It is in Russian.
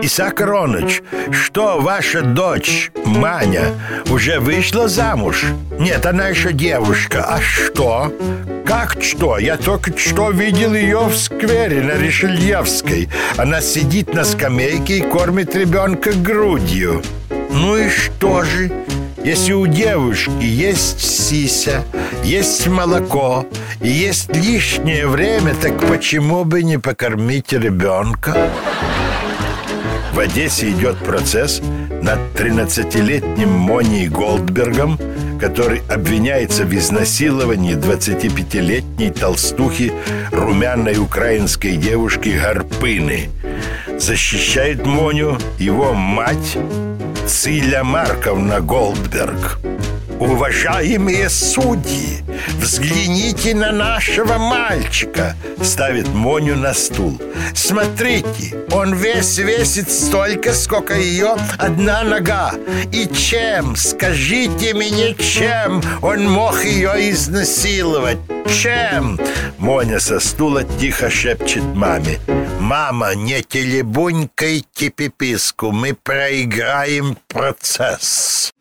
Исаак Аронович, что ваша дочь, Маня, уже вышла замуж? Нет, она еще девушка. А что? Как что? Я только что видел ее в сквере на Решельевской. Она сидит на скамейке и кормит ребенка грудью. Ну и что же? Если у девушки есть сися, есть молоко и есть лишнее время, так почему бы не покормить ребенка? В Одессе идет процесс над 13-летним Моней Голдбергом, который обвиняется в изнасиловании 25-летней толстухи румяной украинской девушки Гарпыны. Защищает Моню его мать Циля Марковна Голдберг. Уважаемые судьи, взгляните на нашего мальчика Ставит Моню на стул Смотрите, он весь весит столько, сколько ее одна нога И чем, скажите мне, чем он мог ее изнасиловать? Чем? Моня со стула тихо шепчет маме Мама, не телебунькайте пиписку Мы проиграем процесс.